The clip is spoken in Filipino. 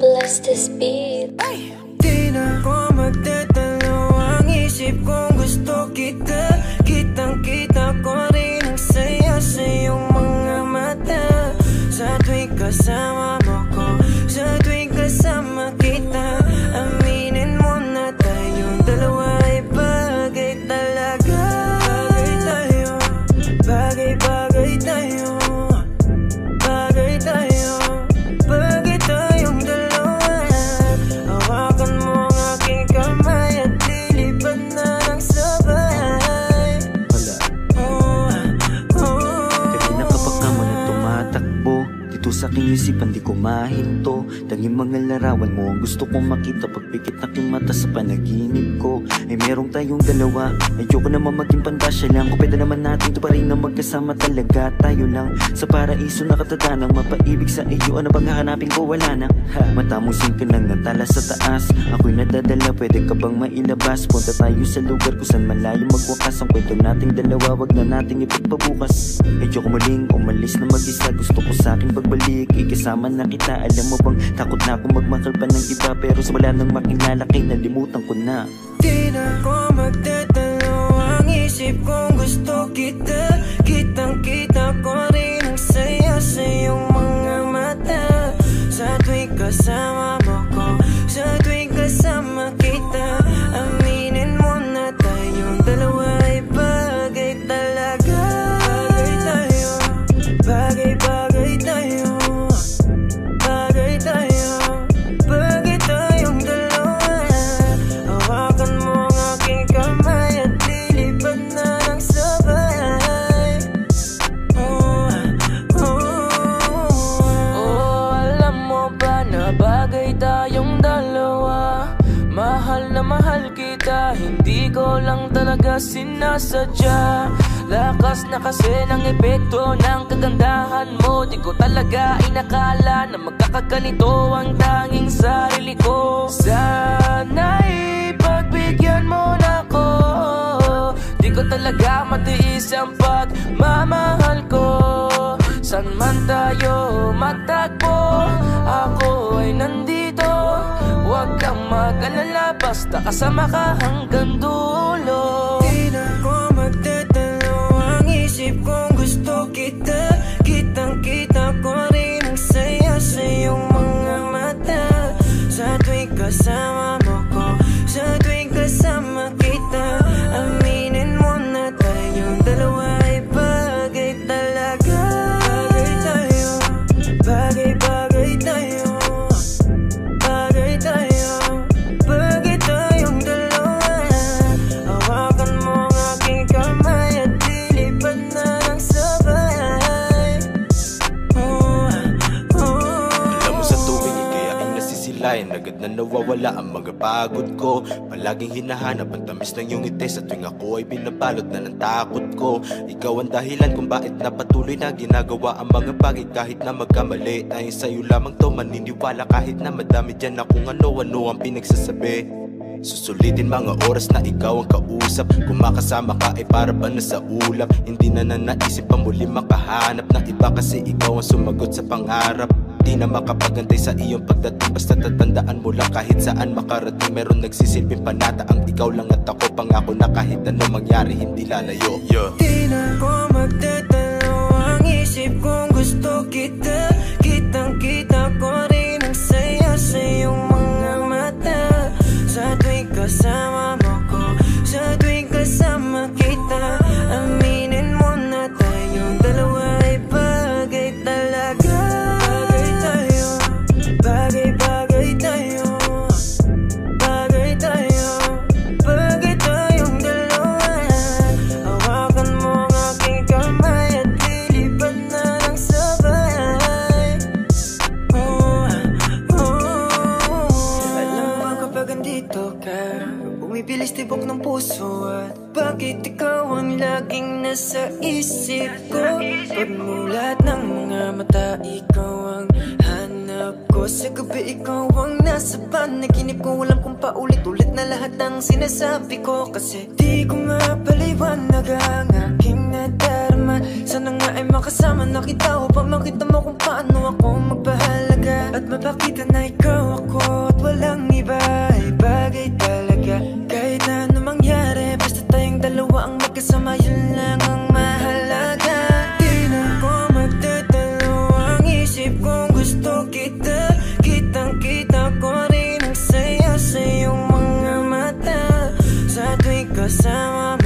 bless this beat. Di na ako magdadalawang isip kung gusto kita Kitang kita ko rin ang saya sa iyong mga mata Sa tuwing kasama Dito sa aking isipan di ko mahinto. Tanging mga larawan mo ang gusto kong makita. Pagpikit aking mata sa panaginip ko Ay merong tayong dalawa. Ayoko naman maging pandasya lang. Kung pwede naman natin to pa rin na magkasama talaga Tayo lang. Sa paraiso nakatadanang Mapaibig sa iyo. Ano bang hahanapin ko? Wala na. Ha, Matamusin ka ng natala sa taas. Ako'y nadadala. Pwede ka bang mailabas? Punta tayo sa lugar kung saan malayo magwakas. Ang kwento nating dalawa wag na nating ipagpabukas. Medyo ko muling umalis na mag-isa. Gusto ko sa akin pagbalik Ikasama na kita. Alam mo bang takot na ako magmakal pa ng iba Pero sa wala nang makilala kay nalimutan ko na. Di na ako magdadalawang isip kung gusto kita. Kitang kita ko rin ang saya sa iyong mga mata. Sa tuwing kasama kita Hindi ko lang talaga sinasadya. Lakas na kasi ng epekto ng kagandahan mo. Di ko talaga inakala na magkakaganito ang tanging sarili ko. Sana'y pagbigyan mo na ko Di ko talaga matiis ang pagmamahal ko. San man tayo matagpo Basta kasama ka hanggang dulo nawawala ang mga pagod ko. Palaging hinahanap ang tamis ng iyong ngiti. Sa tuwing ako ay binabalot na ng takot ko. Ikaw ang dahilan kung bakit na patuloy na ginagawa ang mga bagay. Kahit na magkamali Dahil sa'yo lamang to maniniwala. Kahit na madami dyan na kung ano-ano ang pinagsasabi. Susulitin mga oras na ikaw ang kausap. Kung makasama ka ay para ba na sa ulap Hindi na nanaisip pa muli makahanap Ng iba kasi ikaw ang sumagot sa pangarap Di na makapagantay sa iyong pagdating. Basta tatandaan mo lang kahit saan makarating. Meron nagsisilbing panata. Ang ikaw lang at ako Pangako na kahit ano mangyari hindi lalayo. Yeah. Di na ako magdadalawang andito ka Bumibilis tibok ng puso At bakit ikaw ang laging nasa isip ko? Pagmulat ng mga mata Ikaw ang hanap ko. Sa gabi ikaw ang nasa panaginip ko Alam kong paulit-ulit na lahat ng sinasabi ko. Kasi di ko nga paliwanag ang aking nadarama Sana nga ay makasama na kita Upang makita mo kung paano summer